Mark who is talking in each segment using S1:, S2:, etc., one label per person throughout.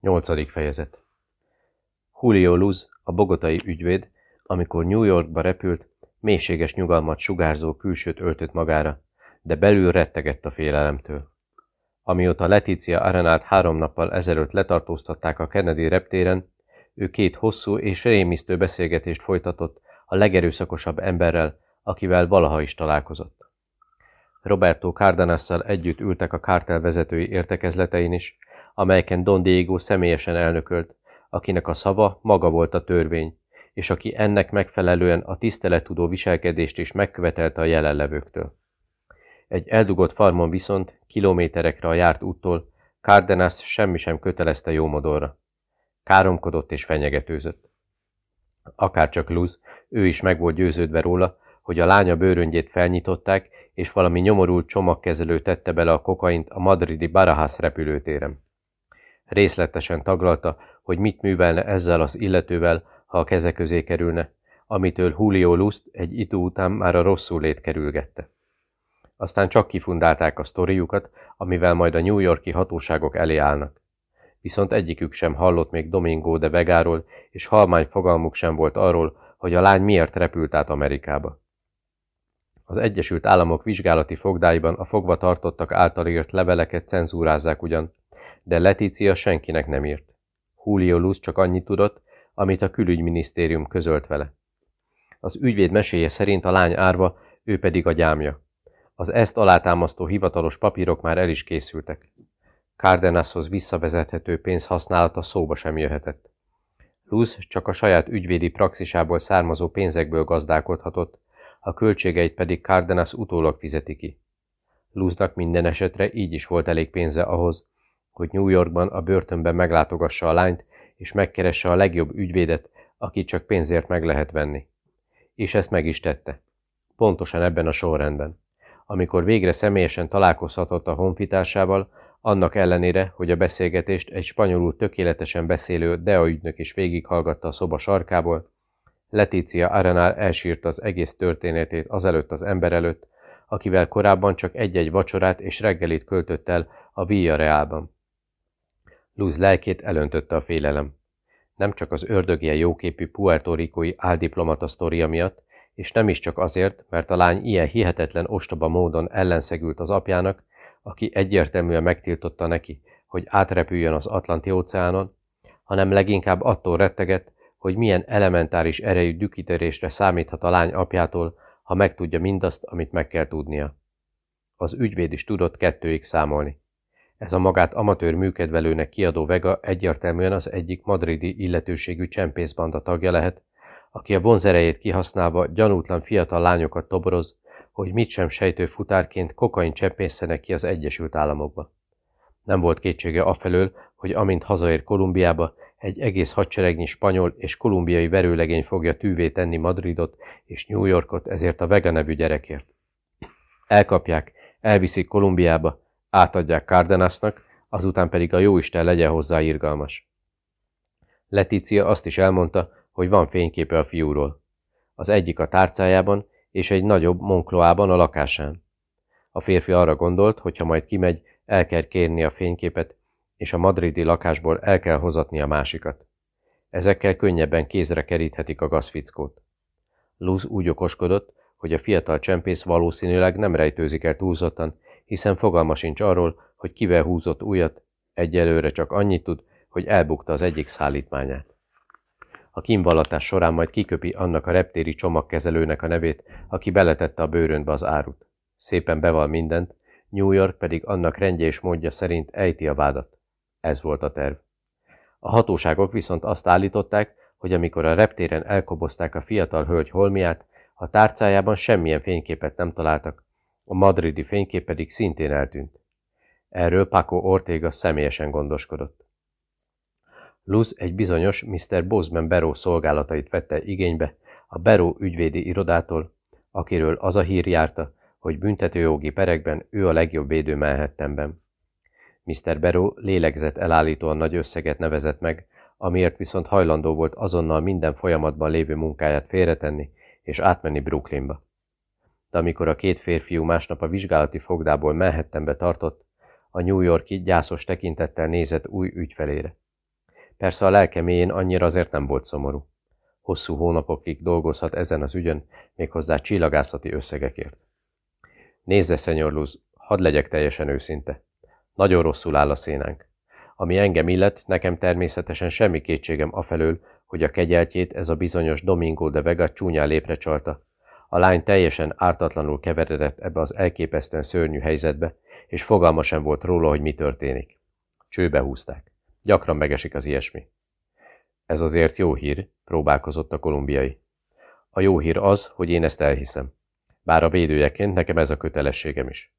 S1: Nyolcadik fejezet Julio Luz, a bogotai ügyvéd, amikor New Yorkba repült, mélységes nyugalmat sugárzó külsőt öltött magára, de belül rettegett a félelemtől. Amióta Letícia Arenát három nappal ezelőtt letartóztatták a Kennedy reptéren, ő két hosszú és rémisztő beszélgetést folytatott a legerőszakosabb emberrel, akivel valaha is találkozott. Roberto Cárdenasszal együtt ültek a kártel vezetői értekezletein is, amelyeken Don Diego személyesen elnökölt, akinek a szava maga volt a törvény, és aki ennek megfelelően a tisztelettudó viselkedést is megkövetelte a jelenlevőktől. Egy eldugott farmon viszont, kilométerekre a járt úttól, Cárdenas semmi sem kötelezte jómodorra. Káromkodott és fenyegetőzött. Akárcsak Luz, ő is meg volt győződve róla, hogy a lánya bőröngyét felnyitották, és valami nyomorult csomagkezelő tette bele a kokaint a madridi Barajas repülőtéren. Részletesen taglalta, hogy mit művelne ezzel az illetővel, ha a keze közé kerülne, amitől Julio Lust egy idő után már a rosszul lét kerülgette. Aztán csak kifundálták a sztoriukat, amivel majd a New Yorki hatóságok elé állnak. Viszont egyikük sem hallott még Domingo de Vegáról, és halmány fogalmuk sem volt arról, hogy a lány miért repült át Amerikába. Az Egyesült Államok vizsgálati fogdáiban a fogva tartottak által írt leveleket cenzúrázzák ugyan, de Letícia senkinek nem írt. Julio Luz csak annyit tudott, amit a külügyminisztérium közölt vele. Az ügyvéd meséje szerint a lány árva, ő pedig a gyámja. Az ezt alátámasztó hivatalos papírok már el is készültek. Cárdenashoz visszavezethető pénz használata szóba sem jöhetett. Luz csak a saját ügyvédi praxisából származó pénzekből gazdálkodhatott, a költségeit pedig Cárdenas utólag fizeti ki. Luznak minden esetre így is volt elég pénze ahhoz, hogy New Yorkban a börtönben meglátogassa a lányt, és megkeresse a legjobb ügyvédet, akit csak pénzért meg lehet venni. És ezt meg is tette. Pontosan ebben a sorrendben. Amikor végre személyesen találkozhatott a honfitársával, annak ellenére, hogy a beszélgetést egy spanyolul tökéletesen beszélő Dea ügynök is végighallgatta a szoba sarkából, Letícia Arenál elsírta az egész történetét azelőtt az ember előtt, akivel korábban csak egy-egy vacsorát és reggelit költött el a Villa Reálban. Luz lelkét elöntötte a félelem. Nem csak az ördögje jóképű puertorikói áldiplomata sztoria miatt, és nem is csak azért, mert a lány ilyen hihetetlen ostoba módon ellenszegült az apjának, aki egyértelműen megtiltotta neki, hogy átrepüljön az Atlanti óceánon, hanem leginkább attól rettegett, hogy milyen elementáris erejű dükitörésre számíthat a lány apjától, ha megtudja mindazt, amit meg kell tudnia. Az ügyvéd is tudott kettőig számolni. Ez a magát amatőr műkedvelőnek kiadó Vega egyértelműen az egyik madridi illetőségű csempészbanda tagja lehet, aki a vonzerejét kihasználva gyanútlan fiatal lányokat toboroz, hogy mit sem sejtő futárként kokain csempészenek ki az Egyesült Államokba. Nem volt kétsége afelől, hogy amint hazaér Kolumbiába, egy egész hadseregnyi spanyol és kolumbiai verőlegény fogja tűvé tenni Madridot és New Yorkot ezért a Vega nevű gyerekért. Elkapják, elviszik Kolumbiába, átadják Cárdenasnak, azután pedig a jóisten legyen hozzá irgalmas. Letícia azt is elmondta, hogy van fényképe a fiúról. Az egyik a tárcájában, és egy nagyobb Moncloában a lakásán. A férfi arra gondolt, hogy ha majd kimegy, el kell kérni a fényképet, és a madridi lakásból el kell hozatni a másikat. Ezekkel könnyebben kézre keríthetik a gazfickót. Luz úgy okoskodott, hogy a fiatal csempész valószínűleg nem rejtőzik el túlzottan, hiszen fogalma sincs arról, hogy kivel húzott újat, egyelőre csak annyit tud, hogy elbukta az egyik szállítmányát. A kínvallatás során majd kiköpi annak a reptéri csomagkezelőnek a nevét, aki beletette a bőrönbe az árut. Szépen beval mindent, New York pedig annak rendje és módja szerint ejti a vádat. Ez volt a terv. A hatóságok viszont azt állították, hogy amikor a reptéren elkobozták a fiatal hölgy holmiát, a tárcájában semmilyen fényképet nem találtak, a madridi fénykép pedig szintén eltűnt. Erről Paco Ortega személyesen gondoskodott. Luz egy bizonyos Mr. Bosman Beró szolgálatait vette igénybe a Beró ügyvédi irodától, akiről az a hír járta, hogy büntetőjogi perekben ő a legjobb védő Manhattanben. Mr. Beró lélegzett elállítóan nagy összeget nevezett meg, amiért viszont hajlandó volt azonnal minden folyamatban lévő munkáját félretenni és átmenni Brooklynba. De amikor a két férfiú másnap a vizsgálati fogdából Manhattanbe tartott, a New Yorki gyászos tekintettel nézett új ügyfelére. Persze a lelke mélyén annyira azért nem volt szomorú. Hosszú hónapokig dolgozhat ezen az ügyön, méghozzá csillagászati összegekért. Nézze, szenyor Luz, hadd legyek teljesen őszinte. Nagyon rosszul áll a szénánk. Ami engem illet, nekem természetesen semmi kétségem afelől, hogy a kegyeltjét ez a bizonyos Domingo de Vega csúnyán lépre csalta. A lány teljesen ártatlanul keveredett ebbe az elképesztően szörnyű helyzetbe, és fogalma sem volt róla, hogy mi történik. Csőbe húzták. Gyakran megesik az ilyesmi. Ez azért jó hír, próbálkozott a kolumbiai. A jó hír az, hogy én ezt elhiszem. Bár a védőjeként nekem ez a kötelességem is.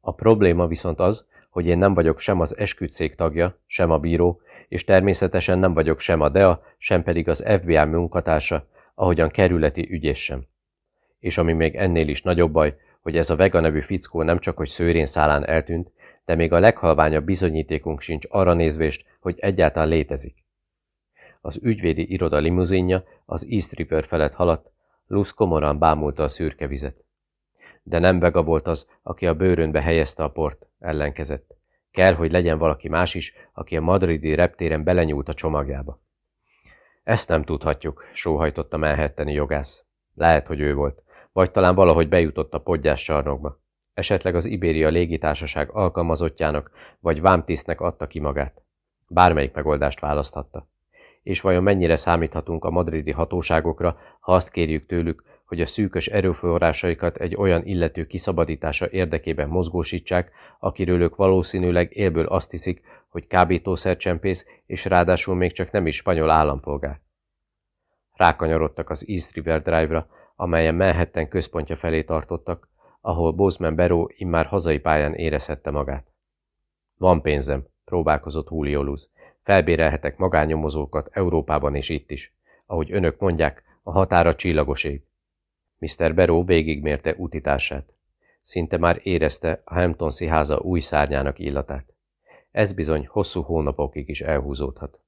S1: A probléma viszont az, hogy én nem vagyok sem az esküdszék tagja, sem a bíró, és természetesen nem vagyok sem a DEA, sem pedig az FBI munkatársa, ahogyan kerületi ügyés sem. És ami még ennél is nagyobb baj, hogy ez a Vega nevű fickó nem csak hogy szőrén szálán eltűnt, de még a leghalványabb bizonyítékunk sincs arra nézvést, hogy egyáltalán létezik. Az ügyvédi iroda limuzinja az East River felett haladt, Luz komoran bámulta a szürke vizet. De nem Vega volt az, aki a bőrönbe helyezte a port, ellenkezett. Kell, hogy legyen valaki más is, aki a madridi reptéren belenyúlt a csomagjába. Ezt nem tudhatjuk, sóhajtott a Manhattani jogász. Lehet, hogy ő volt. Vagy talán valahogy bejutott a podgyás csarnokba. Esetleg az Ibéria légitársaság alkalmazottjának vagy vámtisztnek adta ki magát. Bármelyik megoldást választhatta. És vajon mennyire számíthatunk a madridi hatóságokra, ha azt kérjük tőlük, hogy a szűkös erőforrásaikat egy olyan illető kiszabadítása érdekében mozgósítsák, akiről ők valószínűleg élből azt hiszik, hogy kábítószercsempész, és ráadásul még csak nem is spanyol állampolgár. Rákanyarodtak az East River Drive-ra, amelyen Manhattan központja felé tartottak, ahol Bozeman Beró immár hazai pályán érezhette magát. Van pénzem, próbálkozott Julio Luz. Felbérelhetek magányomozókat Európában és itt is. Ahogy önök mondják, a határa csillagoség. Mr. Beró végigmérte utitását. Szinte már érezte a Hamptonsi háza új szárnyának illatát. Ez bizony hosszú hónapokig is elhúzódhat.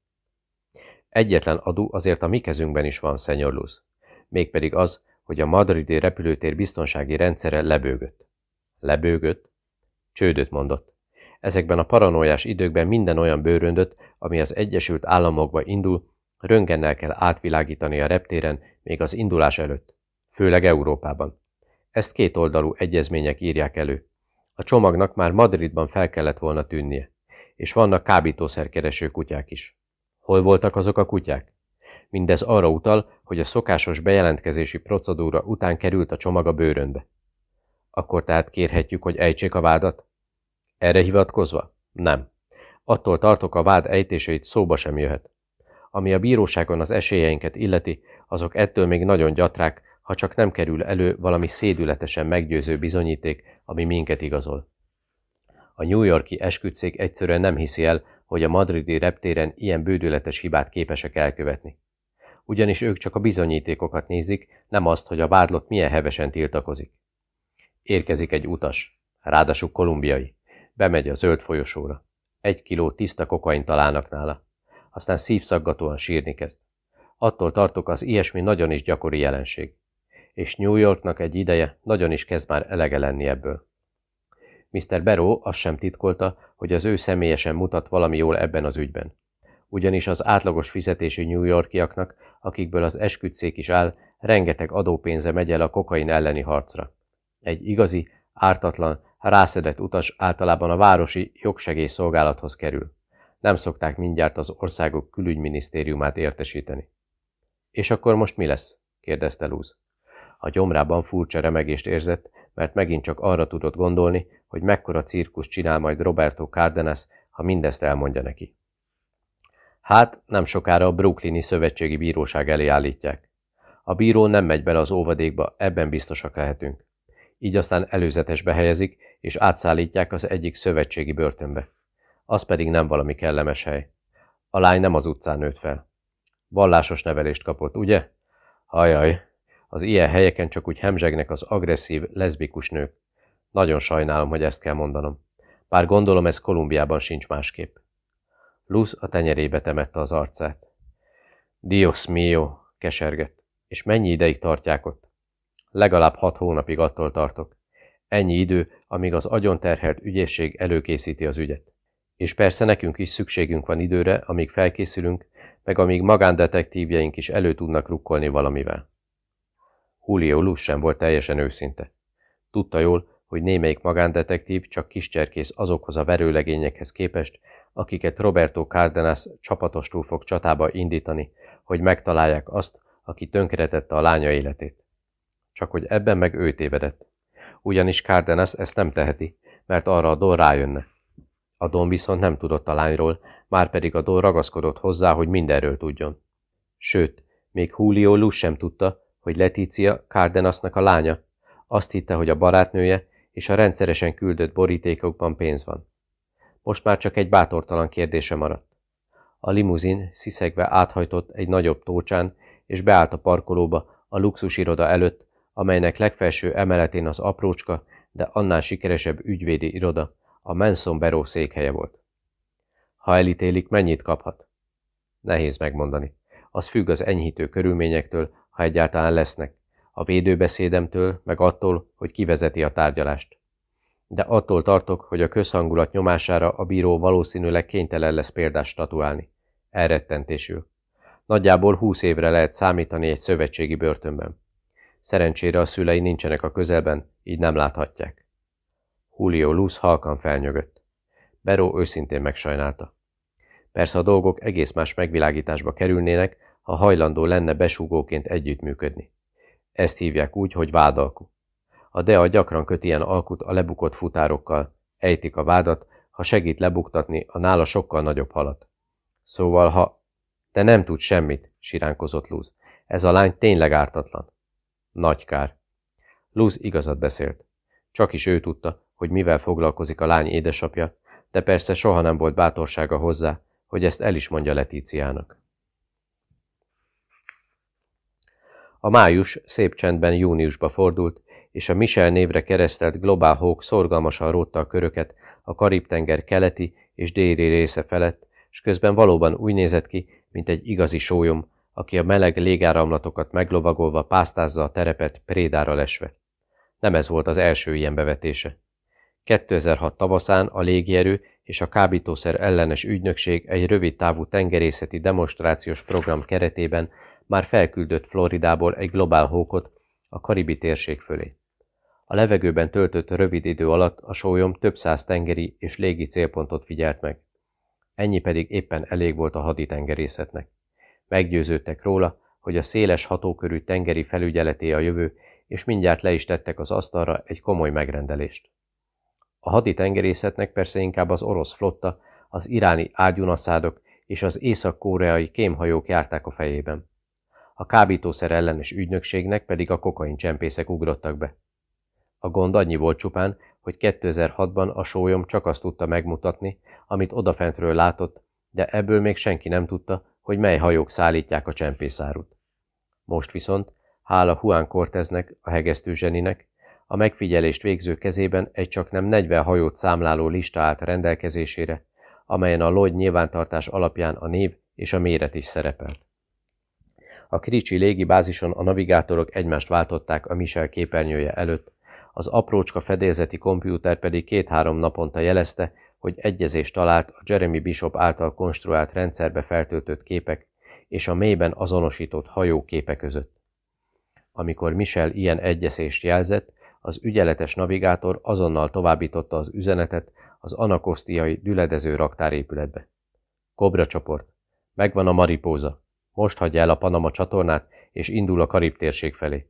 S1: Egyetlen adó azért a mi kezünkben is van, Szenyor Luz. Mégpedig az, hogy a madridi repülőtér biztonsági rendszere lebőgött. Lebőgött? Csődöt mondott. Ezekben a paranoiás időkben minden olyan bőröndöt, ami az Egyesült Államokba indul, röngennel kell átvilágítani a reptéren még az indulás előtt, főleg Európában. Ezt két oldalú egyezmények írják elő. A csomagnak már Madridban fel kellett volna tűnnie, és vannak kábítószerkereső kutyák is. Hol voltak azok a kutyák? Mindez arra utal, hogy a szokásos bejelentkezési procedúra után került a csomag a bőrönbe. Akkor tehát kérhetjük, hogy ejtsék a vádat? Erre hivatkozva? Nem. Attól tartok, a vád ejtéseit szóba sem jöhet. Ami a bíróságon az esélyeinket illeti, azok ettől még nagyon gyatrák, ha csak nem kerül elő valami szédületesen meggyőző bizonyíték, ami minket igazol. A New Yorki esküdszék egyszerűen nem hiszi el, hogy a madridi reptéren ilyen bődületes hibát képesek elkövetni ugyanis ők csak a bizonyítékokat nézik, nem azt, hogy a vádlott milyen hevesen tiltakozik. Érkezik egy utas, ráadásul kolumbiai. Bemegy a zöld folyosóra. Egy kiló tiszta kokain találnak nála. Aztán szívszaggatóan sírni kezd. Attól tartok, az ilyesmi nagyon is gyakori jelenség. És New Yorknak egy ideje nagyon is kezd már elege lenni ebből. Mr. Barrow azt sem titkolta, hogy az ő személyesen mutat valami jól ebben az ügyben ugyanis az átlagos fizetésű New Yorkiaknak, akikből az esküdszék is áll, rengeteg adópénze megy el a kokain elleni harcra. Egy igazi, ártatlan, rászedett utas általában a városi jogsegélyszolgálathoz kerül. Nem szokták mindjárt az országok külügyminisztériumát értesíteni. És akkor most mi lesz? kérdezte Luz. A gyomrában furcsa remegést érzett, mert megint csak arra tudott gondolni, hogy mekkora cirkusz csinál majd Roberto Cárdenas, ha mindezt elmondja neki. Hát, nem sokára a Brooklyni Szövetségi Bíróság elé állítják. A bíró nem megy bele az óvadékba, ebben biztosak lehetünk. Így aztán előzetesbe helyezik, és átszállítják az egyik szövetségi börtönbe. Az pedig nem valami kellemes hely. A lány nem az utcán nőtt fel. Vallásos nevelést kapott, ugye? Ajaj, az ilyen helyeken csak úgy hemzsegnek az agresszív, leszbikus nők. Nagyon sajnálom, hogy ezt kell mondanom. Bár gondolom ez Kolumbiában sincs másképp. Luz a tenyerébe temette az arcát. Dios mio, kesergett. És mennyi ideig tartják ott? Legalább hat hónapig attól tartok. Ennyi idő, amíg az agyon terhelt ügyészség előkészíti az ügyet. És persze nekünk is szükségünk van időre, amíg felkészülünk, meg amíg magándetektívjeink is elő tudnak rukkolni valamivel. Julio Luz sem volt teljesen őszinte. Tudta jól, hogy némelyik magándetektív csak kiscserkész azokhoz a verőlegényekhez képest, akiket Roberto Cárdenas csapatostól fog csatába indítani, hogy megtalálják azt, aki tönkretette a lánya életét. Csak hogy ebben meg ő tévedett. Ugyanis Cárdenas ezt nem teheti, mert arra a Don rájönne. A Don viszont nem tudott a lányról, már pedig a Don ragaszkodott hozzá, hogy mindenről tudjon. Sőt, még Julio Luz sem tudta, hogy Letícia Cárdenasnak a lánya. Azt hitte, hogy a barátnője, és a rendszeresen küldött borítékokban pénz van. Most már csak egy bátortalan kérdése maradt. A limuzin sziszegve áthajtott egy nagyobb tócsán, és beállt a parkolóba a luxusiroda előtt, amelynek legfelső emeletén az aprócska, de annál sikeresebb ügyvédi iroda, a Manson Barrow székhelye volt. Ha elítélik, mennyit kaphat? Nehéz megmondani. Az függ az enyhítő körülményektől, ha egyáltalán lesznek, a védőbeszédemtől, meg attól, hogy kivezeti a tárgyalást. De attól tartok, hogy a közhangulat nyomására a bíró valószínűleg kénytelen lesz példást statuálni. Elrettentésül. Nagyjából húsz évre lehet számítani egy szövetségi börtönben. Szerencsére a szülei nincsenek a közelben, így nem láthatják. Julio Luz halkan felnyögött. Beró őszintén megsajnálta. Persze a dolgok egész más megvilágításba kerülnének, ha hajlandó lenne besúgóként együttműködni. Ezt hívják úgy, hogy vádalku. A DEA gyakran köt ilyen alkut a lebukott futárokkal, ejtik a vádat, ha segít lebuktatni a nála sokkal nagyobb halat. Szóval, ha... Te nem tudsz semmit, siránkozott Luz. Ez a lány tényleg ártatlan. Nagy kár. Luz igazat beszélt. Csak is ő tudta, hogy mivel foglalkozik a lány édesapja, de persze soha nem volt bátorsága hozzá, hogy ezt el is mondja Letíciának. A május szép csendben júniusba fordult, és a Michel névre keresztelt Global Hawk szorgalmasan rótta a köröket a Karib-tenger keleti és déli része felett, és közben valóban úgy nézett ki, mint egy igazi sólyom, aki a meleg légáramlatokat meglovagolva pásztázza a terepet prédára lesve. Nem ez volt az első ilyen bevetése. 2006 tavaszán a légierő és a kábítószer ellenes ügynökség egy rövid távú tengerészeti demonstrációs program keretében már felküldött Floridából egy globál hókot a karibi térség fölé. A levegőben töltött rövid idő alatt a sólyom több száz tengeri és légi célpontot figyelt meg. Ennyi pedig éppen elég volt a haditengerészetnek. Meggyőződtek róla, hogy a széles hatókörű tengeri felügyeleté a jövő, és mindjárt le is tettek az asztalra egy komoly megrendelést. A haditengerészetnek persze inkább az orosz flotta, az iráni ágyunaszádok és az észak-koreai kémhajók járták a fejében a kábítószer ellenes ügynökségnek pedig a kokain csempészek ugrottak be. A gond annyi volt csupán, hogy 2006-ban a sólyom csak azt tudta megmutatni, amit odafentről látott, de ebből még senki nem tudta, hogy mely hajók szállítják a csempészárut. Most viszont, hála Juan Corteznek, a hegesztő zseninek, a megfigyelést végző kezében egy csak nem 40 hajót számláló lista állt rendelkezésére, amelyen a Lloyd nyilvántartás alapján a név és a méret is szerepelt. A Kricsi légibázison a navigátorok egymást váltották a Michel képernyője előtt, az aprócska fedélzeti kompjúter pedig két-három naponta jelezte, hogy egyezést talált a Jeremy Bishop által konstruált rendszerbe feltöltött képek és a mélyben azonosított hajó képe között. Amikor Michel ilyen egyezést jelzett, az ügyeletes navigátor azonnal továbbította az üzenetet az anakosztiai düledező raktárépületbe. Kobra csoport. Megvan a maripóza. Most hagyja el a Panama csatornát, és indul a Karib térség felé.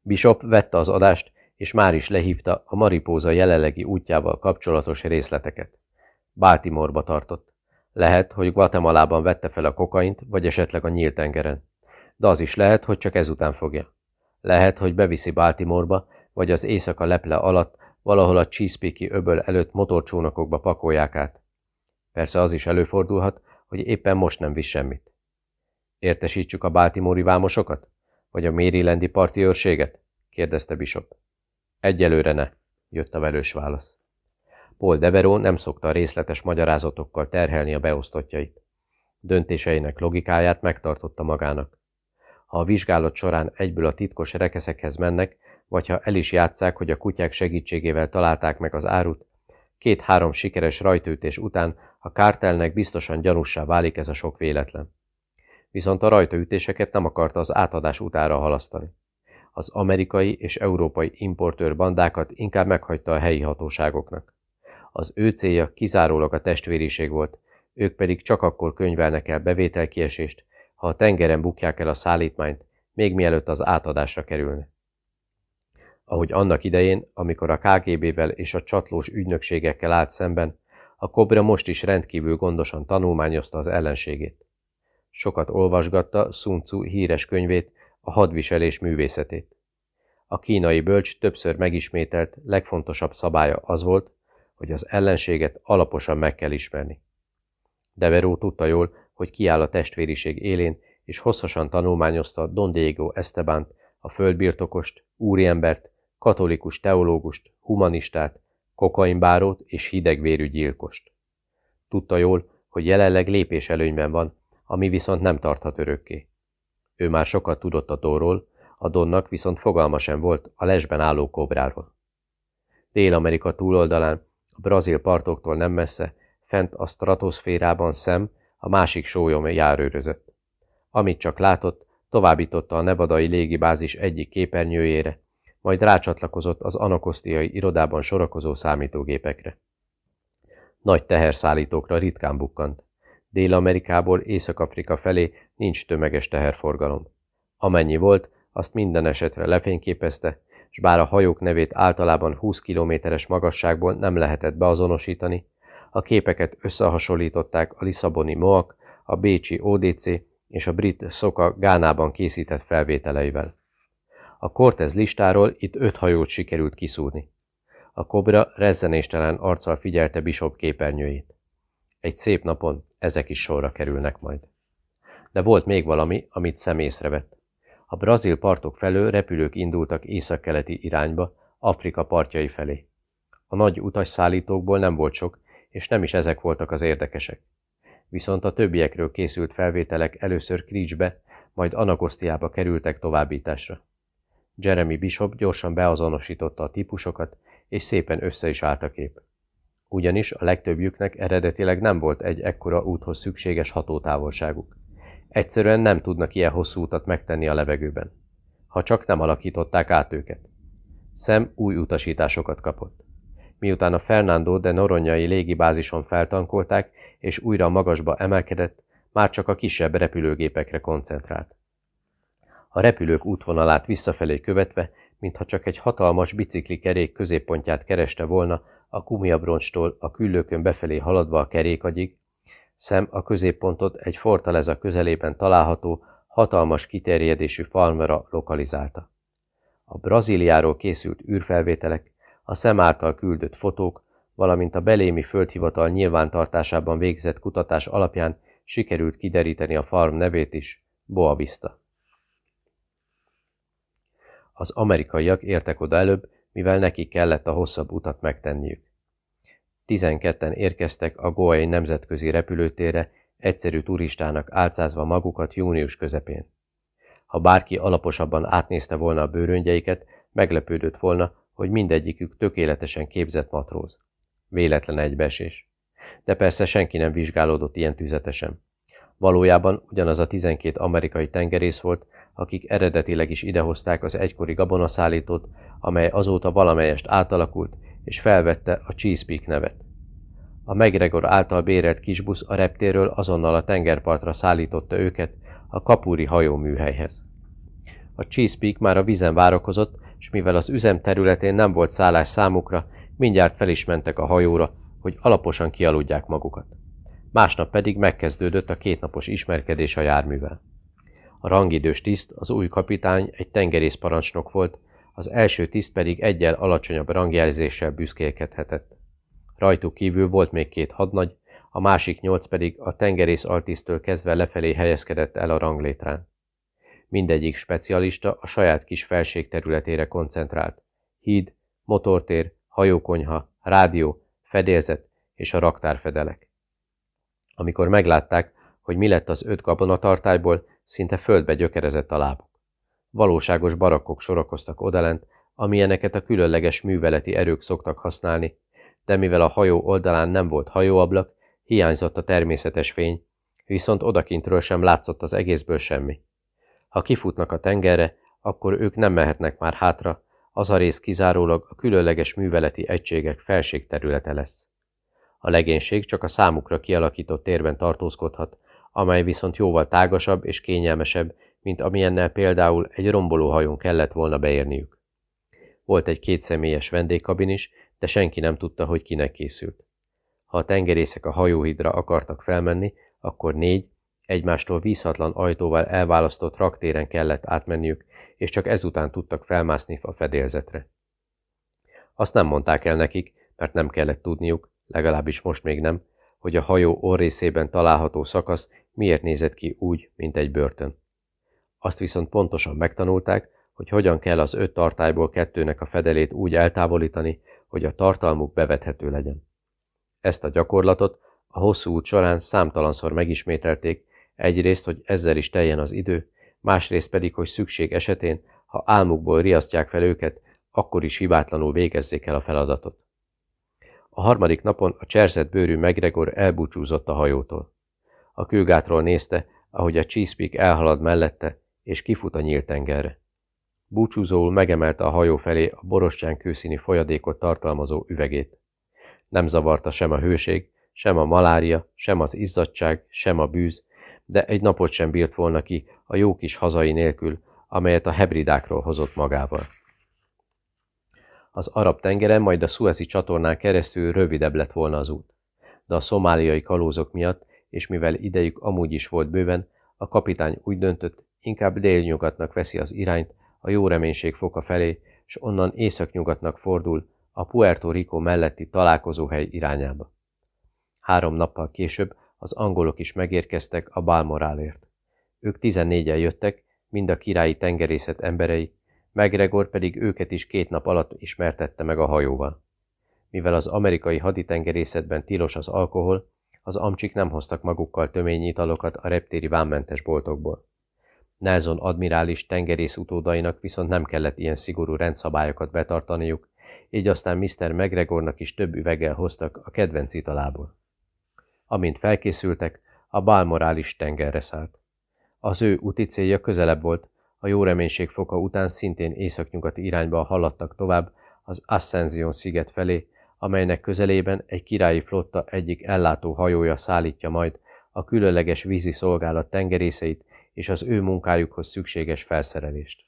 S1: Bishop vette az adást, és már is lehívta a Maripóza jelenlegi útjával kapcsolatos részleteket. Baltimoreba tartott. Lehet, hogy Guatemalában vette fel a kokaint, vagy esetleg a nyílt tengeren. De az is lehet, hogy csak ezután fogja. Lehet, hogy beviszi Baltimoreba, vagy az éjszaka leple alatt, valahol a Chesapeake öböl előtt motorcsónakokba pakolják át. Persze az is előfordulhat, hogy éppen most nem visz semmit. Értesítsük a Baltimore vámosokat? Vagy a Marylandi parti őrséget? kérdezte Bishop. Egyelőre ne, jött a velős válasz. Paul Devereaux nem szokta a részletes magyarázatokkal terhelni a beosztottjait. Döntéseinek logikáját megtartotta magának. Ha a vizsgálat során egyből a titkos rekeszekhez mennek, vagy ha el is játszák, hogy a kutyák segítségével találták meg az árut, Két-három sikeres rajtőtés után a kártelnek biztosan gyanussá válik ez a sok véletlen. Viszont a rajtaütéseket nem akarta az átadás utára halasztani. Az amerikai és európai importőr bandákat inkább meghagyta a helyi hatóságoknak. Az ő célja kizárólag a testvériség volt, ők pedig csak akkor könyvelnek el bevételkiesést, ha a tengeren bukják el a szállítmányt, még mielőtt az átadásra kerülne. Ahogy annak idején, amikor a KGB-vel és a csatlós ügynökségekkel állt szemben, a Kobra most is rendkívül gondosan tanulmányozta az ellenségét. Sokat olvasgatta Sun Tzu híres könyvét, a hadviselés művészetét. A kínai bölcs többször megismételt legfontosabb szabálya az volt, hogy az ellenséget alaposan meg kell ismerni. Deveró tudta jól, hogy kiáll a testvériség élén, és hosszasan tanulmányozta Don Diego Estebánt, a földbirtokost, úriembert, katolikus teológust, humanistát, kokainbárót és hidegvérű gyilkost. Tudta jól, hogy jelenleg lépés előnyben van, ami viszont nem tarthat örökké. Ő már sokat tudott a tóról, a Donnak viszont fogalma sem volt a lesben álló kobráról. Dél-Amerika túloldalán, a brazil partoktól nem messze, fent a stratoszférában szem, a másik sólyom járőrözött. Amit csak látott, továbbította a nevadai légibázis egyik képernyőjére, majd rácsatlakozott az anakosztiai irodában sorakozó számítógépekre. Nagy teherszállítókra ritkán bukkant. Dél-Amerikából Észak-Afrika felé nincs tömeges teherforgalom. Amennyi volt, azt minden esetre lefényképezte, s bár a hajók nevét általában 20 kilométeres magasságból nem lehetett beazonosítani, a képeket összehasonlították a Lisszaboni MOAK, a Bécsi ODC és a brit Szoka Gánában készített felvételeivel. A Cortez listáról itt öt hajót sikerült kiszúrni. A kobra rezzenéstelen arccal figyelte Bishop képernyőjét. Egy szép napon ezek is sorra kerülnek majd. De volt még valami, amit szem észrevett. A brazil partok felől repülők indultak északkeleti irányba, Afrika partjai felé. A nagy utasszállítókból nem volt sok, és nem is ezek voltak az érdekesek. Viszont a többiekről készült felvételek először Kricsbe, majd Anagosztiába kerültek továbbításra. Jeremy Bishop gyorsan beazonosította a típusokat, és szépen össze is állt a kép. Ugyanis a legtöbbjüknek eredetileg nem volt egy ekkora úthoz szükséges hatótávolságuk. Egyszerűen nem tudnak ilyen hosszú utat megtenni a levegőben. Ha csak nem alakították át őket. Szem új utasításokat kapott. Miután a Fernando de Noronyai légibázison feltankolták, és újra magasba emelkedett, már csak a kisebb repülőgépekre koncentrált. A repülők útvonalát visszafelé követve, mintha csak egy hatalmas bicikli kerék középpontját kereste volna, a kumiabroncstól a küllőkön befelé haladva a kerékagyig, szem a középpontot egy fortaleza közelében található, hatalmas kiterjedésű falmra lokalizálta. A Brazíliáról készült űrfelvételek, a szem által küldött fotók, valamint a belémi földhivatal nyilvántartásában végzett kutatás alapján sikerült kideríteni a farm nevét is, Boa Vista. Az amerikaiak értek oda előbb, mivel neki kellett a hosszabb utat megtenniük. Tizenketten érkeztek a Goai nemzetközi repülőtérre, egyszerű turistának álcázva magukat június közepén. Ha bárki alaposabban átnézte volna a bőröngyeiket, meglepődött volna, hogy mindegyikük tökéletesen képzett matróz. Véletlen egybeesés. De persze senki nem vizsgálódott ilyen tüzetesen. Valójában ugyanaz a tizenkét amerikai tengerész volt, akik eredetileg is idehozták az egykori gabonaszállítót, amely azóta valamelyest átalakult, és felvette a Chesapeake nevet. A McGregor által bérelt kisbusz a reptéről azonnal a tengerpartra szállította őket a Kapuri hajóműhelyhez. A Chesapeake már a vízen várakozott, és mivel az üzem területén nem volt szállás számukra, mindjárt fel is mentek a hajóra, hogy alaposan kialudják magukat. Másnap pedig megkezdődött a kétnapos ismerkedés a járművel. A rangidős tiszt, az új kapitány egy tengerészparancsnok volt, az első tiszt pedig egyel alacsonyabb rangjelzéssel büszkélkedhetett. Rajtuk kívül volt még két hadnagy, a másik nyolc pedig a tengerész altisztől kezdve lefelé helyezkedett el a ranglétrán. Mindegyik specialista a saját kis felség területére koncentrált. Híd, motortér, hajókonyha, rádió, fedélzet és a raktárfedelek. Amikor meglátták, hogy mi lett az öt gabonatartályból, szinte földbe gyökerezett a lábuk. Valóságos barakkok sorakoztak odalent, amilyeneket a különleges műveleti erők szoktak használni, de mivel a hajó oldalán nem volt hajóablak, hiányzott a természetes fény, viszont odakintről sem látszott az egészből semmi. Ha kifutnak a tengerre, akkor ők nem mehetnek már hátra, az a rész kizárólag a különleges műveleti egységek felségterülete lesz. A legénység csak a számukra kialakított térben tartózkodhat, amely viszont jóval tágasabb és kényelmesebb, mint amilyennel például egy rombolóhajón kellett volna beérniük. Volt egy kétszemélyes vendégkabin is, de senki nem tudta, hogy kinek készült. Ha a tengerészek a hajóhidra akartak felmenni, akkor négy, egymástól vízhatlan ajtóval elválasztott raktéren kellett átmenniük, és csak ezután tudtak felmászni a fedélzetre. Azt nem mondták el nekik, mert nem kellett tudniuk, legalábbis most még nem, hogy a hajó orrészében található szakasz miért nézett ki úgy, mint egy börtön. Azt viszont pontosan megtanulták, hogy hogyan kell az öt tartályból kettőnek a fedelét úgy eltávolítani, hogy a tartalmuk bevethető legyen. Ezt a gyakorlatot a hosszú út során számtalanszor megismételték, egyrészt, hogy ezzel is teljen az idő, másrészt pedig, hogy szükség esetén, ha álmukból riasztják fel őket, akkor is hibátlanul végezzék el a feladatot. A harmadik napon a cserzett bőrű megregor elbúcsúzott a hajótól. A külgátról nézte, ahogy a Chesapeake elhalad mellette, és kifut a nyílt tengerre. Búcsúzóul megemelte a hajó felé a borostyán kőszíni folyadékot tartalmazó üvegét. Nem zavarta sem a hőség, sem a malária, sem az izzadság, sem a bűz, de egy napot sem bírt volna ki a jó kis hazai nélkül, amelyet a hebridákról hozott magával. Az arab tengeren, majd a szuezi csatornán keresztül rövidebb lett volna az út. De a szomáliai kalózok miatt, és mivel idejük amúgy is volt bőven, a kapitány úgy döntött, inkább délnyugatnak veszi az irányt, a jó reménység foka felé, és onnan északnyugatnak fordul, a Puerto Rico melletti találkozóhely irányába. Három nappal később az angolok is megérkeztek a Balmorálért. Ők tizennégyen jöttek, mind a királyi tengerészet emberei, McGregor pedig őket is két nap alatt ismertette meg a hajóval. Mivel az amerikai haditengerészetben tilos az alkohol, az amcsik nem hoztak magukkal töményi italokat a reptéri vámmentes boltokból. Nelson admirális tengerész utódainak viszont nem kellett ilyen szigorú rendszabályokat betartaniuk, így aztán Mr. McGregornak is több üveggel hoztak a kedvenc italából. Amint felkészültek, a Balmorális tengerre szállt. Az ő úti célja közelebb volt, a jó reménység foka után szintén északnyugati irányba haladtak tovább az Ascension sziget felé, amelynek közelében egy királyi flotta egyik ellátó hajója szállítja majd a különleges vízi szolgálat tengerészeit és az ő munkájukhoz szükséges felszerelést.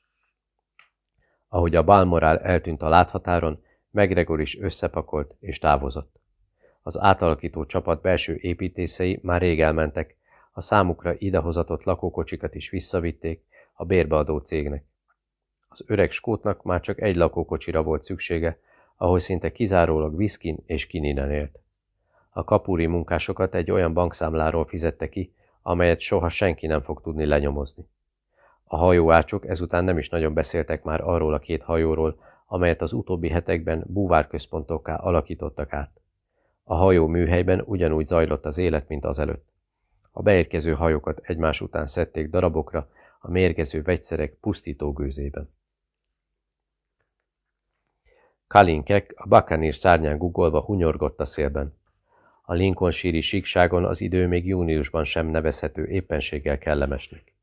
S1: Ahogy a Balmoral eltűnt a láthatáron, Megregor is összepakolt és távozott. Az átalakító csapat belső építészei már rég elmentek, a számukra idehozatott lakókocsikat is visszavitték a bérbeadó cégnek. Az öreg skótnak már csak egy lakókocsira volt szüksége, ahol szinte kizárólag viszkin és kininen élt. A kapúri munkásokat egy olyan bankszámláról fizette ki, amelyet soha senki nem fog tudni lenyomozni. A hajóácsok ezután nem is nagyon beszéltek már arról a két hajóról, amelyet az utóbbi hetekben búvárközpontokká alakítottak át. A hajó műhelyben ugyanúgy zajlott az élet, mint azelőtt. A beérkező hajókat egymás után szedték darabokra a mérgező vegyszerek pusztító gőzében. Kalinkek a Bakanir szárnyán guggolva hunyorgott a szélben. A Lincolnshire síkságon az idő még júniusban sem nevezhető éppenséggel kellemesnek.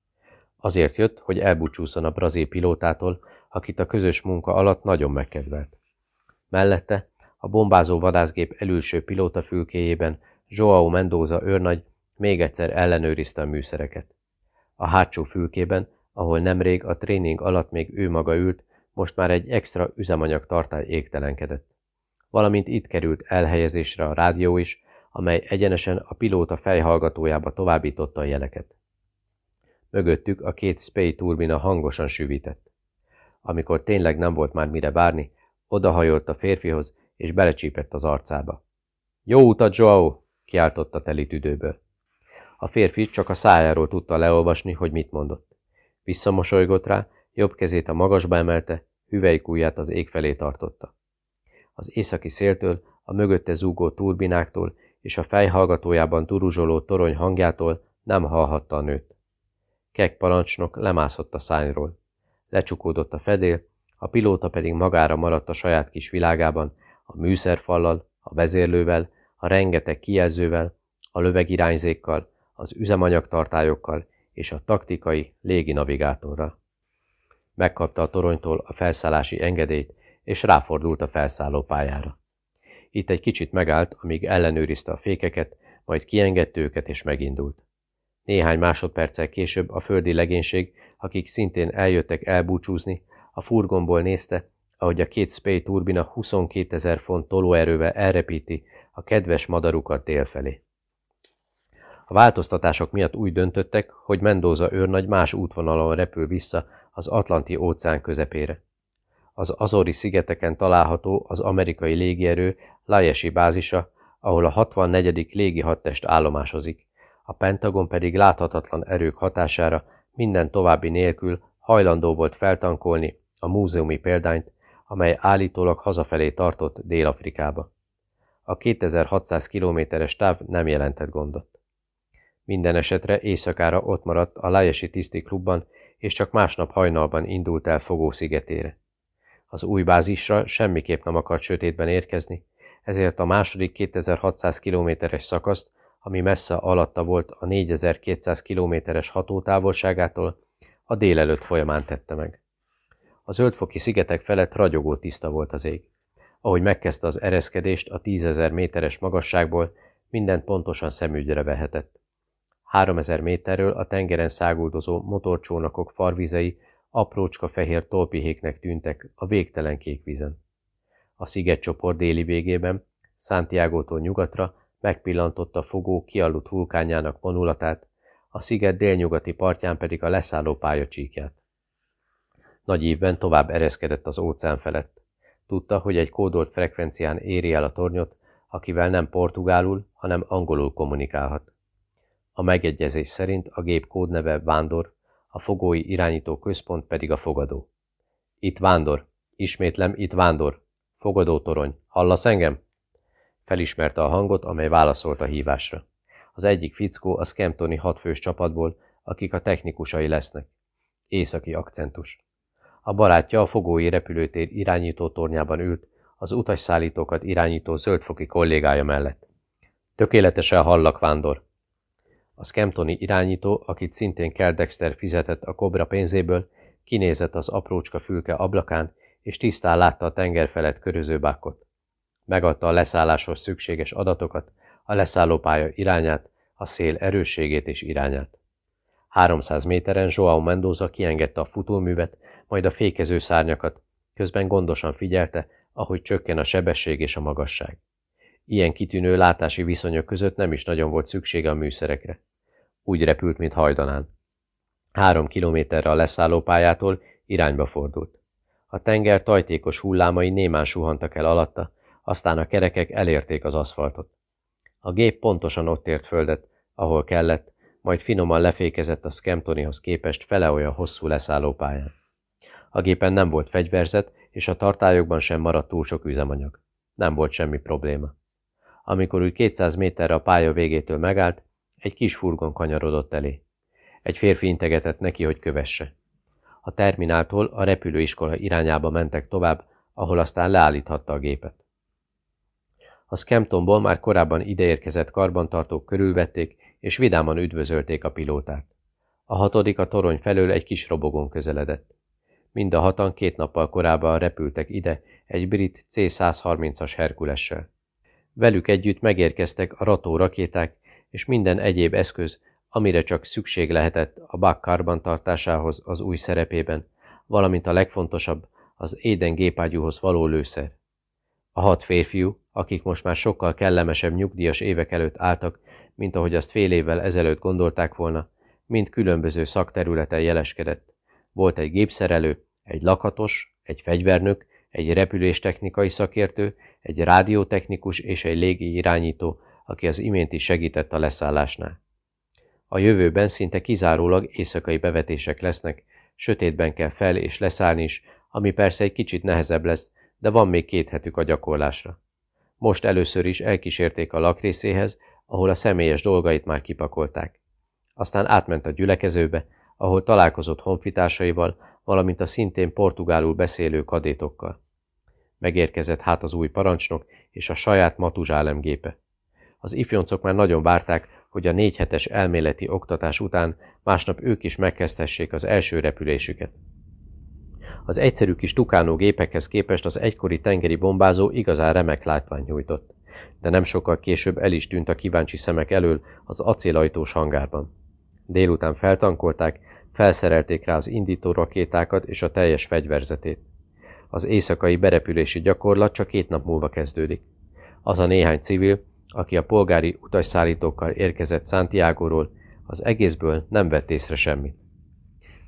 S1: Azért jött, hogy elbúcsúszon a brazil pilótától, akit a közös munka alatt nagyon megkedvelt. Mellette a bombázó vadászgép elülső pilótafülkéjében Joao Mendoza őrnagy még egyszer ellenőrizte a műszereket. A hátsó fülkében, ahol nemrég a tréning alatt még ő maga ült, most már egy extra üzemanyag tartály égtelenkedett. Valamint itt került elhelyezésre a rádió is, amely egyenesen a pilóta fejhallgatójába továbbította a jeleket. Mögöttük a két Spey turbina hangosan süvített. Amikor tényleg nem volt már mire bárni, odahajolt a férfihoz, és belecsípett az arcába. Jó utat, Joao! kiáltotta teli tüdőből. A férfi csak a szájáról tudta leolvasni, hogy mit mondott. Visszamosolygott rá, jobb kezét a magasba emelte, hüvelykújját az ég felé tartotta. Az északi széltől, a mögötte zúgó turbináktól és a fejhallgatójában turuzsoló torony hangjától nem hallhatta a nőt. Kek parancsnok lemászott a szányról. Lecsukódott a fedél, a pilóta pedig magára maradt a saját kis világában, a műszerfallal, a vezérlővel, a rengeteg kijelzővel, a lövegirányzékkal, az üzemanyagtartályokkal és a taktikai légi navigátorral. Megkapta a toronytól a felszállási engedélyt, és ráfordult a felszálló pályára. Itt egy kicsit megállt, amíg ellenőrizte a fékeket, majd kiengedte őket és megindult. Néhány másodperccel később a földi legénység, akik szintén eljöttek elbúcsúzni, a furgonból nézte, ahogy a két Spey turbina 22 ezer font tolóerővel elrepíti a kedves madarukat délfelé. A változtatások miatt úgy döntöttek, hogy Mendoza őrnagy más útvonalon repül vissza az Atlanti óceán közepére. Az Azori szigeteken található az amerikai légierő Lajesi bázisa, ahol a 64. légihadtest állomásozik, a Pentagon pedig láthatatlan erők hatására minden további nélkül hajlandó volt feltankolni a múzeumi példányt, amely állítólag hazafelé tartott Dél-Afrikába. A 2600 kilométeres táv nem jelentett gondot. Minden esetre éjszakára ott maradt a Lajesi tiszti klubban, és csak másnap hajnalban indult el Fogó szigetére. Az új bázisra semmiképp nem akart sötétben érkezni, ezért a második 2600 kilométeres szakaszt, ami messze alatta volt a 4200 kilométeres hatótávolságától, a délelőtt folyamán tette meg. A zöldfoki szigetek felett ragyogó tiszta volt az ég. Ahogy megkezdte az ereszkedést a tízezer méteres magasságból, mindent pontosan szemügyre vehetett. 3000 méterről a tengeren száguldozó motorcsónakok farvizei aprócska fehér tolpihéknek tűntek a végtelen kék vízen. A szigetcsoport déli végében, Santiago-tól nyugatra megpillantotta fogó kialudt vulkánjának vonulatát, a sziget délnyugati partján pedig a leszálló pályacsíkját. Nagy évben tovább ereszkedett az óceán felett. Tudta, hogy egy kódolt frekvencián éri el a tornyot, akivel nem portugálul, hanem angolul kommunikálhat. A megegyezés szerint a gép kódneve Vándor, a fogói irányító központ pedig a fogadó. Itt Vándor, ismétlem, itt Vándor, fogadótorony, hallasz engem? Felismerte a hangot, amely válaszolt a hívásra. Az egyik fickó a Skemptoni hatfős csapatból, akik a technikusai lesznek. Északi akcentus. A barátja a fogói repülőtér irányító tornyában ült, az utasszállítókat irányító zöldfoki kollégája mellett. Tökéletesen hallak, Vándor. A Skemptoni irányító, akit szintén Kell Dexter fizetett a kobra pénzéből, kinézett az aprócska fülke ablakán, és tisztán látta a tenger felett köröző bákot. Megadta a leszálláshoz szükséges adatokat, a leszállópálya irányát, a szél erősségét és irányát. 300 méteren Joao Mendoza kiengedte a futóművet, majd a fékező szárnyakat, közben gondosan figyelte, ahogy csökken a sebesség és a magasság. Ilyen kitűnő látási viszonyok között nem is nagyon volt szüksége a műszerekre. Úgy repült, mint hajdanán. Három kilométerre a leszállópályától irányba fordult. A tenger tajtékos hullámai némán suhantak el alatta, aztán a kerekek elérték az aszfaltot. A gép pontosan ott ért földet, ahol kellett, majd finoman lefékezett a Skemptonihoz képest fele olyan hosszú leszállópályán. A gépen nem volt fegyverzet, és a tartályokban sem maradt túl sok üzemanyag. Nem volt semmi probléma. Amikor úgy 200 méterre a pálya végétől megállt, egy kis furgon kanyarodott elé. Egy férfi integetett neki, hogy kövesse. A termináltól a repülőiskola irányába mentek tovább, ahol aztán leállíthatta a gépet. A Skemptonból már korábban ideérkezett karbantartók körülvették, és vidáman üdvözölték a pilótát. A hatodik a torony felől egy kis robogón közeledett. Mind a hatan két nappal korábban repültek ide egy brit C-130-as Herkulessel. Velük együtt megérkeztek a rató rakéták és minden egyéb eszköz, amire csak szükség lehetett a Buck karbantartásához az új szerepében, valamint a legfontosabb, az éden gépágyúhoz való lőszer. A hat férfiú, akik most már sokkal kellemesebb nyugdíjas évek előtt álltak, mint ahogy azt fél évvel ezelőtt gondolták volna, mind különböző szakterületen jeleskedett. Volt egy gépszerelő, egy lakatos, egy fegyvernök, egy repüléstechnikai szakértő, egy rádiótechnikus és egy légi irányító, aki az imént is segített a leszállásnál. A jövőben szinte kizárólag éjszakai bevetések lesznek, sötétben kell fel és leszállni is, ami persze egy kicsit nehezebb lesz, de van még két hetük a gyakorlásra. Most először is elkísérték a lakrészéhez, ahol a személyes dolgait már kipakolták. Aztán átment a gyülekezőbe, ahol találkozott honfitársaival, valamint a szintén portugálul beszélő kadétokkal. Megérkezett hát az új parancsnok és a saját Matuzsálem gépe. Az ifjoncok már nagyon várták, hogy a négy hetes elméleti oktatás után másnap ők is megkezdhessék az első repülésüket. Az egyszerű kis tukánó gépekhez képest az egykori tengeri bombázó igazán remek látvány nyújtott. De nem sokkal később el is tűnt a kíváncsi szemek elől az acélajtós hangárban. Délután feltankolták, felszerelték rá az indító rakétákat és a teljes fegyverzetét. Az éjszakai berepülési gyakorlat csak két nap múlva kezdődik. Az a néhány civil, aki a polgári utasszállítókkal érkezett Santiago-ról, az egészből nem vett észre semmit.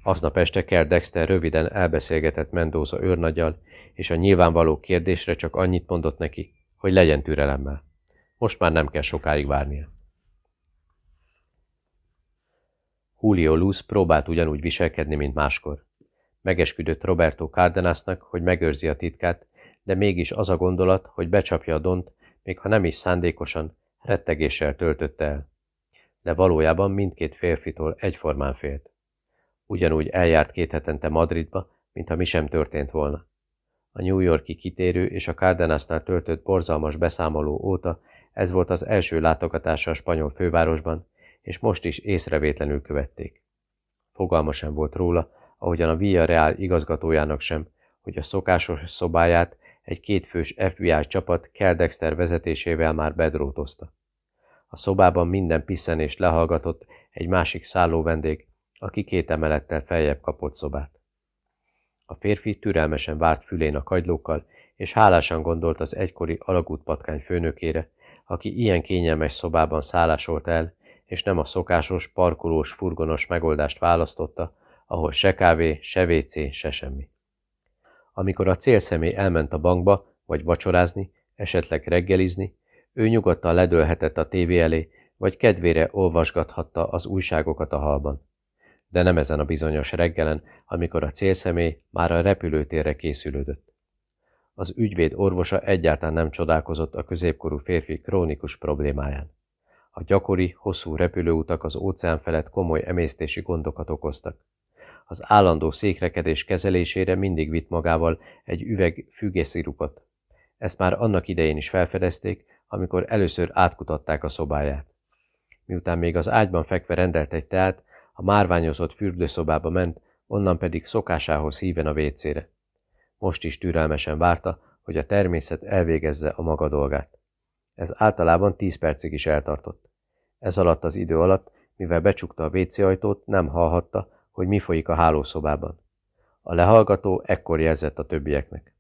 S1: Aznap este Kerr Dexter röviden elbeszélgetett Mendoza őrnagyal, és a nyilvánvaló kérdésre csak annyit mondott neki, hogy legyen türelemmel. Most már nem kell sokáig várnia. Julio Luz próbált ugyanúgy viselkedni, mint máskor. Megesküdött Roberto Cárdenásnak, hogy megőrzi a titkát, de mégis az a gondolat, hogy becsapja a dont, még ha nem is szándékosan, rettegéssel töltötte el. De valójában mindkét férfitól egyformán félt. Ugyanúgy eljárt két hetente Madridba, mintha mi sem történt volna. A New Yorki kitérő és a Cárdenásnál töltött borzalmas beszámoló óta ez volt az első látogatása a spanyol fővárosban, és most is észrevétlenül követték. Fogalma sem volt róla, ahogyan a Villa Real igazgatójának sem, hogy a szokásos szobáját egy kétfős FBI csapat Keldexter vezetésével már bedrótozta. A szobában minden piszenést lehallgatott egy másik szálló vendég, aki két emelettel feljebb kapott szobát. A férfi türelmesen várt fülén a kagylókkal, és hálásan gondolt az egykori alagútpatkány főnökére, aki ilyen kényelmes szobában szállásolt el, és nem a szokásos, parkolós, furgonos megoldást választotta, ahol se kávé, se WC, se semmi. Amikor a célszemély elment a bankba, vagy vacsorázni, esetleg reggelizni, ő nyugodtan ledőlhetett a tévé elé, vagy kedvére olvasgathatta az újságokat a halban. De nem ezen a bizonyos reggelen, amikor a célszemély már a repülőtérre készülődött. Az ügyvéd orvosa egyáltalán nem csodálkozott a középkorú férfi krónikus problémáján. A gyakori, hosszú repülőutak az óceán felett komoly emésztési gondokat okoztak. Az állandó székrekedés kezelésére mindig vitt magával egy üveg fügészirupot. Ezt már annak idején is felfedezték, amikor először átkutatták a szobáját. Miután még az ágyban fekve rendelt egy teát, a márványozott fürdőszobába ment, onnan pedig szokásához híven a vécére. Most is türelmesen várta, hogy a természet elvégezze a maga dolgát. Ez általában tíz percig is eltartott. Ez alatt az idő alatt, mivel becsukta a WC ajtót, nem hallhatta, hogy mi folyik a hálószobában. A lehallgató ekkor jelzett a többieknek.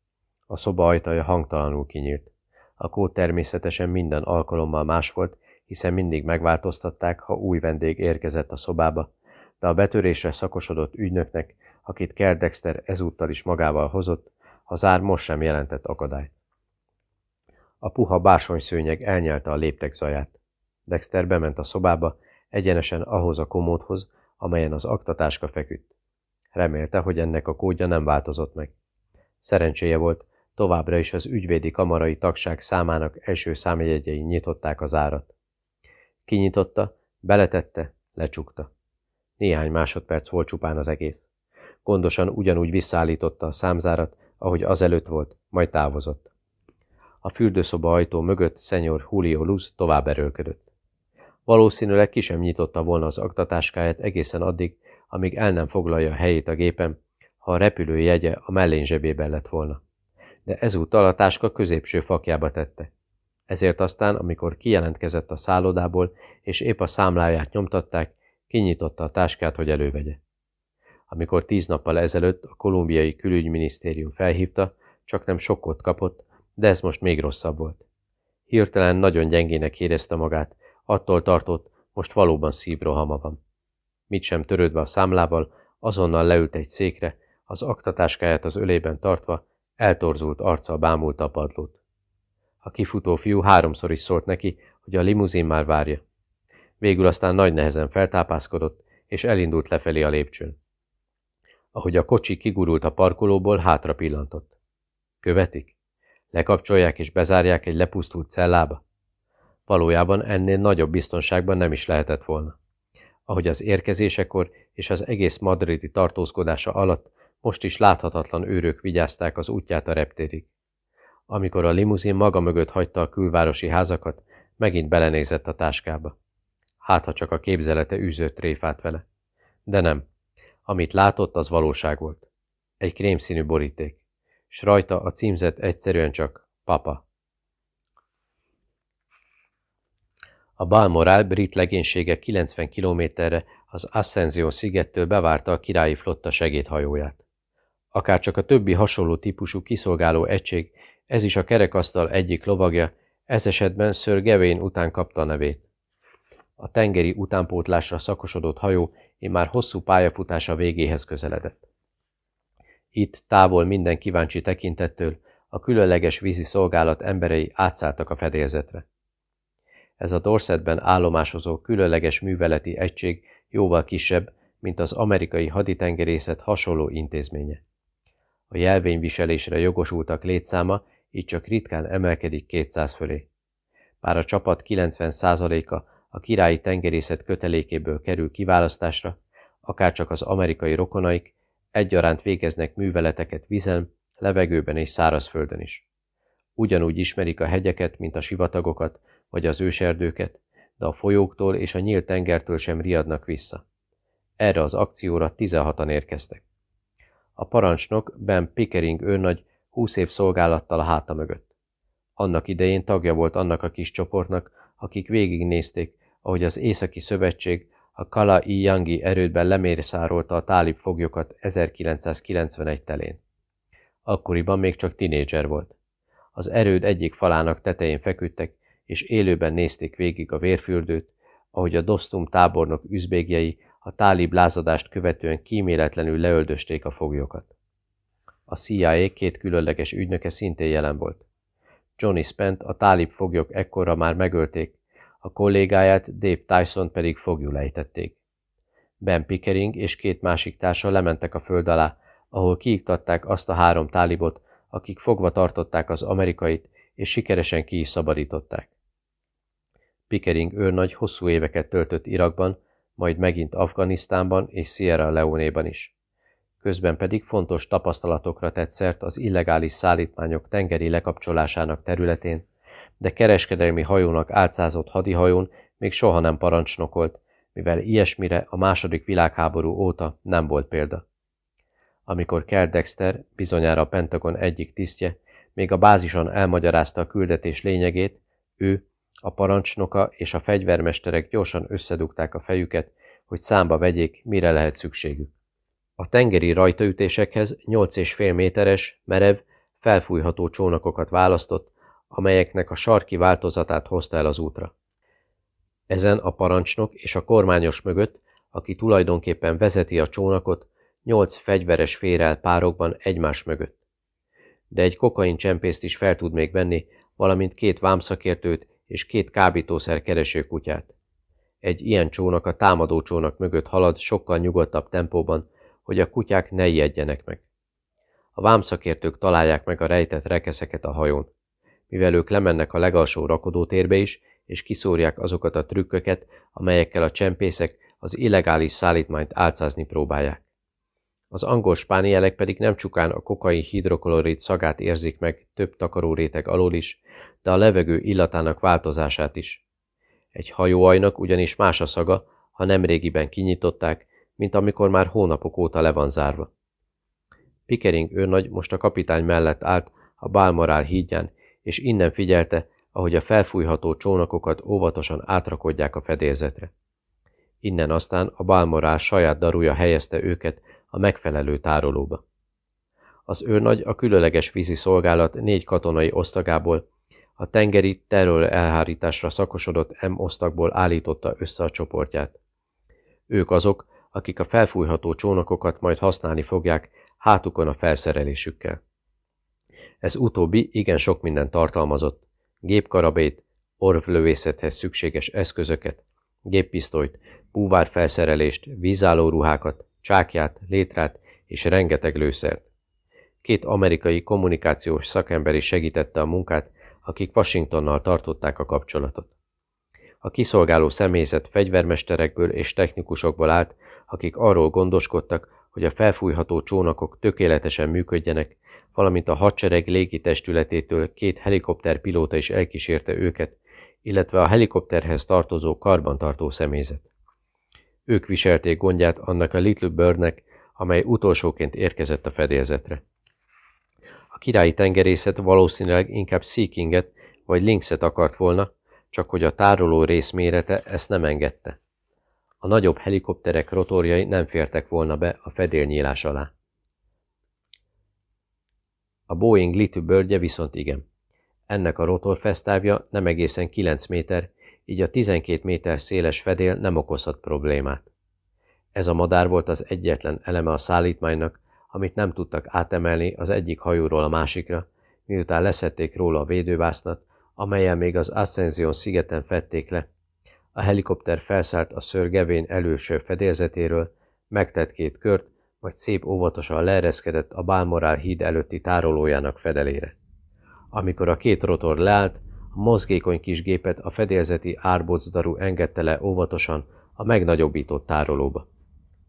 S1: A szoba ajtaja hangtalanul kinyílt. A kód természetesen minden alkalommal más volt, hiszen mindig megváltoztatták, ha új vendég érkezett a szobába, de a betörésre szakosodott ügynöknek, akit Kerr Dexter ezúttal is magával hozott, a zár most sem jelentett akadályt. A puha bársonyszőnyeg elnyelte a léptek zaját. Dexter bement a szobába, egyenesen ahhoz a komódhoz, amelyen az aktatáska feküdt. Remélte, hogy ennek a kódja nem változott meg. Szerencséje volt, továbbra is az ügyvédi kamarai tagság számának első számjegyei nyitották az árat. Kinyitotta, beletette, lecsukta. Néhány másodperc volt csupán az egész. Gondosan ugyanúgy visszaállította a számzárat, ahogy azelőtt volt, majd távozott. A fürdőszoba ajtó mögött szenyor Julio Luz tovább erőlködött. Valószínűleg ki sem nyitotta volna az aktatáskáját egészen addig, amíg el nem foglalja a helyét a gépen, ha a repülő jegye a mellén zsebében lett volna. De ezúttal a táska középső fakjába tette. Ezért aztán, amikor kijelentkezett a szállodából, és épp a számláját nyomtatták, kinyitotta a táskát, hogy elővegye. Amikor tíz nappal ezelőtt a kolumbiai külügyminisztérium felhívta, csak nem sokkot kapott, de ez most még rosszabb volt. Hirtelen nagyon gyengének érezte magát, attól tartott, most valóban szívrohama van. Mit sem törődve a számlával, azonnal leült egy székre, az aktatáskáját az ölében tartva, eltorzult arccal bámulta a padlót. A kifutó fiú háromszor is szólt neki, hogy a limuzin már várja. Végül aztán nagy nehezen feltápászkodott, és elindult lefelé a lépcsőn. Ahogy a kocsi kigurult a parkolóból, hátra pillantott. Követik? Lekapcsolják és bezárják egy lepusztult cellába? Valójában ennél nagyobb biztonságban nem is lehetett volna. Ahogy az érkezésekor és az egész madridi tartózkodása alatt most is láthatatlan őrök vigyázták az útját a reptérig. Amikor a limuzin maga mögött hagyta a külvárosi házakat, megint belenézett a táskába. Hát, ha csak a képzelete űzött tréfát vele. De nem. Amit látott, az valóság volt. Egy krémszínű boríték, s rajta a címzet egyszerűen csak papa. A Balmoral brit legénysége 90 kilométerre az Ascension szigettől bevárta a királyi flotta segédhajóját. Akárcsak a többi hasonló típusú kiszolgáló egység, ez is a kerekasztal egyik lovagja, ez esetben Sir Gawain után kapta a nevét. A tengeri utánpótlásra szakosodott hajó én már hosszú pályafutása végéhez közeledett. Itt távol minden kíváncsi tekintettől a különleges vízi szolgálat emberei átszálltak a fedélzetre. Ez a Dorsetben állomásozó különleges műveleti egység jóval kisebb, mint az amerikai haditengerészet hasonló intézménye. A jelvényviselésre jogosultak létszáma így csak ritkán emelkedik 200 fölé. Bár a csapat 90%-a a királyi tengerészet kötelékéből kerül kiválasztásra, akárcsak az amerikai rokonaik, egyaránt végeznek műveleteket vizen, levegőben és szárazföldön is. Ugyanúgy ismerik a hegyeket, mint a sivatagokat, vagy az őserdőket, de a folyóktól és a nyílt tengertől sem riadnak vissza. Erre az akcióra 16-an érkeztek. A parancsnok Ben Pickering őrnagy 20 év szolgálattal a háta mögött. Annak idején tagja volt annak a kis csoportnak, akik végignézték, ahogy az Északi Szövetség a Kala-i Yangi erődben lemérszárolta a tálib foglyokat 1991 telén. Akkoriban még csak tinédzser volt. Az erőd egyik falának tetején feküdtek, és élőben nézték végig a vérfürdőt, ahogy a Dostum tábornok üzbégjei a tálib lázadást követően kíméletlenül leöldösték a foglyokat. A CIA két különleges ügynöke szintén jelen volt. Johnny Spent a tálib foglyok ekkora már megölték, a kollégáját Dave Tyson pedig fogjul ejtették. Ben Pickering és két másik társa lementek a föld alá, ahol kiiktatták azt a három tálibot, akik fogva tartották az amerikait, és sikeresen ki is szabadították. Pickering őrnagy hosszú éveket töltött Irakban, majd megint Afganisztánban és Sierra Leone-ban is. Közben pedig fontos tapasztalatokra tett szert az illegális szállítmányok tengeri lekapcsolásának területén, de kereskedelmi hajónak álcázott hadihajón még soha nem parancsnokolt, mivel ilyesmire a második világháború óta nem volt példa. Amikor Kell Dexter, bizonyára a Pentagon egyik tisztje, még a bázison elmagyarázta a küldetés lényegét, ő, a parancsnoka és a fegyvermesterek gyorsan összedugták a fejüket, hogy számba vegyék, mire lehet szükségük. A tengeri rajtaütésekhez 8,5 méteres, merev, felfújható csónakokat választott, amelyeknek a sarki változatát hozta el az útra. Ezen a parancsnok és a kormányos mögött, aki tulajdonképpen vezeti a csónakot, nyolc fegyveres férel párokban egymás mögött. De egy kokain csempészt is fel tud még venni, valamint két vámszakértőt és két kábítószer keresőkutyát. Egy ilyen csónak a támadó csónak mögött halad sokkal nyugodtabb tempóban, hogy a kutyák ne ijedjenek meg. A vámszakértők találják meg a rejtett rekeszeket a hajón. Mivel ők lemennek a legalsó rakodótérbe is, és kiszórják azokat a trükköket, amelyekkel a csempészek az illegális szállítmányt álcázni próbálják. Az angol spánielek pedig nem csukán a kokai hidroklorid szagát érzik meg több takaróréteg alól is, de a levegő illatának változását is. Egy hajóajnak ugyanis más a szaga, ha nemrégiben kinyitották, mint amikor már hónapok óta le van zárva. Pickering őrnagy most a kapitány mellett állt a Balmoral hídján, és innen figyelte, ahogy a felfújható csónakokat óvatosan átrakodják a fedélzetre. Innen aztán a Balmoral saját darúja helyezte őket a megfelelő tárolóba. Az őrnagy a különleges vízi szolgálat négy katonai osztagából, a tengeri terror elhárításra szakosodott M osztagból állította össze a csoportját. Ők azok, akik a felfújható csónakokat majd használni fogják hátukon a felszerelésükkel. Ez utóbbi igen sok minden tartalmazott. Gépkarabét, orvlövészethez szükséges eszközöket, géppisztolyt, búvárfelszerelést, vízálló ruhákat, csákját, létrát és rengeteg lőszert. Két amerikai kommunikációs szakember is segítette a munkát, akik Washingtonnal tartották a kapcsolatot. A kiszolgáló személyzet fegyvermesterekből és technikusokból állt, akik arról gondoskodtak, hogy a felfújható csónakok tökéletesen működjenek, valamint a hadsereg légitestületétől két helikopter pilóta is elkísérte őket, illetve a helikopterhez tartozó karbantartó személyzet. Ők viselték gondját annak a Little Birdnek, amely utolsóként érkezett a fedélzetre. A királyi tengerészet valószínűleg inkább Seekinget vagy Lynxet akart volna, csak hogy a tároló rész mérete ezt nem engedte. A nagyobb helikopterek rotorjai nem fértek volna be a fedélnyílás alá. A Boeing Little Birdje viszont igen. Ennek a rotorfesztávja nem egészen 9 méter, így a 12 méter széles fedél nem okozhat problémát. Ez a madár volt az egyetlen eleme a szállítmánynak, amit nem tudtak átemelni az egyik hajóról a másikra, miután leszették róla a védővásznat, amelyen még az Ascension szigeten fették le. A helikopter felszállt a szörgevén előső fedélzetéről, megtett két kört, majd szép óvatosan leereszkedett a Balmoral híd előtti tárolójának fedelére. Amikor a két rotor leállt, a mozgékony kis gépet a fedélzeti árbocdaru engedte le óvatosan a megnagyobbított tárolóba.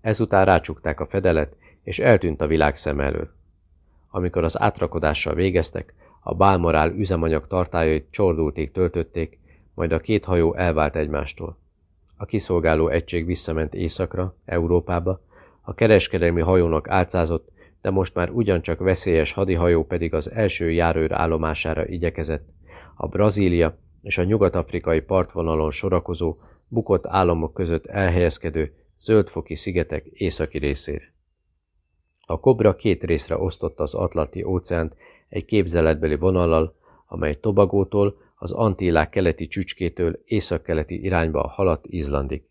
S1: Ezután rácsukták a fedelet, és eltűnt a világ szem elől. Amikor az átrakodással végeztek, a Bálmorál üzemanyag tartályait csordulték töltötték, majd a két hajó elvált egymástól. A kiszolgáló egység visszament északra, Európába, a kereskedelmi hajónak álcázott, de most már ugyancsak veszélyes hadihajó pedig az első járőr állomására igyekezett, a Brazília és a nyugat-afrikai partvonalon sorakozó, bukott államok között elhelyezkedő zöldfoki szigetek északi részére. A kobra két részre osztotta az Atlanti óceánt egy képzeletbeli vonallal, amely Tobagótól, az Antillák keleti csücskétől északkeleti irányba haladt Izlandig.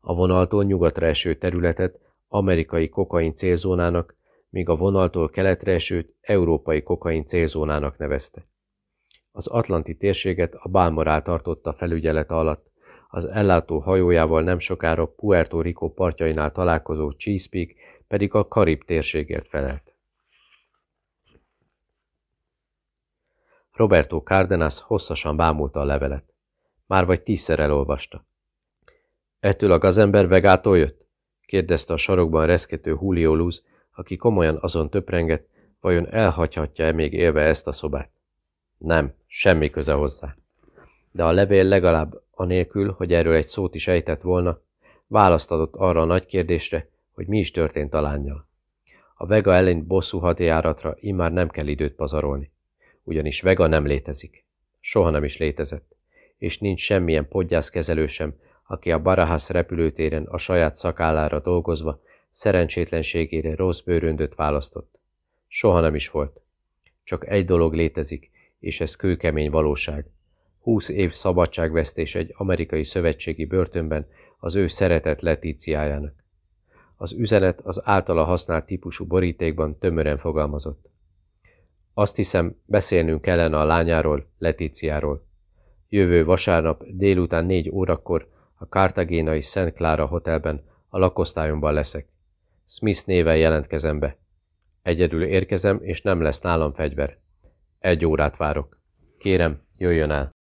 S1: A vonaltól nyugatra eső területet amerikai kokain célzónának, míg a vonaltól keletre esőt európai kokain célzónának nevezte. Az Atlanti térséget a Balmoral tartotta felügyelet alatt, az ellátó hajójával nem sokára Puerto Rico partjainál találkozó Chesapeake pedig a Karib térségért felelt. Roberto Cárdenas hosszasan bámulta a levelet. Már vagy tízszer elolvasta. Ettől a gazember vegától jött? kérdezte a sarokban reszkető Julio Luz, aki komolyan azon töprengett, vajon elhagyhatja-e még élve ezt a szobát. Nem, semmi köze hozzá. De a levél legalább anélkül, hogy erről egy szót is ejtett volna, választ adott arra a nagy kérdésre, hogy mi is történt a lányjal. A Vega ellen bosszú hadjáratra immár nem kell időt pazarolni, ugyanis Vega nem létezik. Soha nem is létezett, és nincs semmilyen podgyászkezelő sem, aki a Barahász repülőtéren a saját szakállára dolgozva szerencsétlenségére rossz bőröndöt választott. Soha nem is volt. Csak egy dolog létezik, és ez kőkemény valóság. Húsz év szabadságvesztés egy amerikai szövetségi börtönben az ő szeretett Letíciájának. Az üzenet az általa használt típusú borítékban tömören fogalmazott. Azt hiszem, beszélnünk kellene a lányáról, Letíciáról. Jövő vasárnap délután négy órakor a kártagénai Szent Clara Hotelben a lakosztályomban leszek. Smith néven jelentkezem be. Egyedül érkezem, és nem lesz nálam fegyver. Egy órát várok. Kérem, jöjjön el.